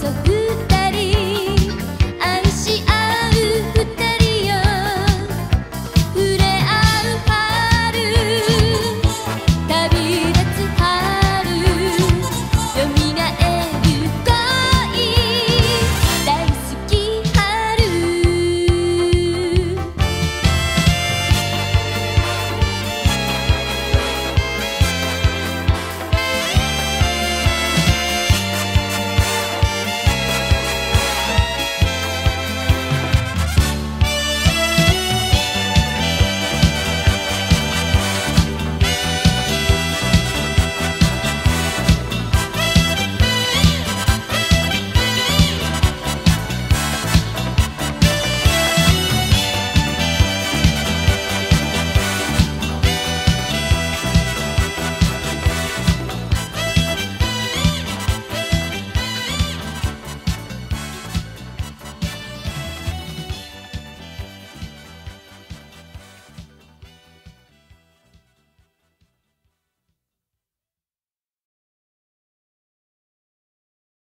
so good.